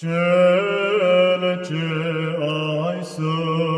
Cele ce ai său,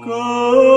哥。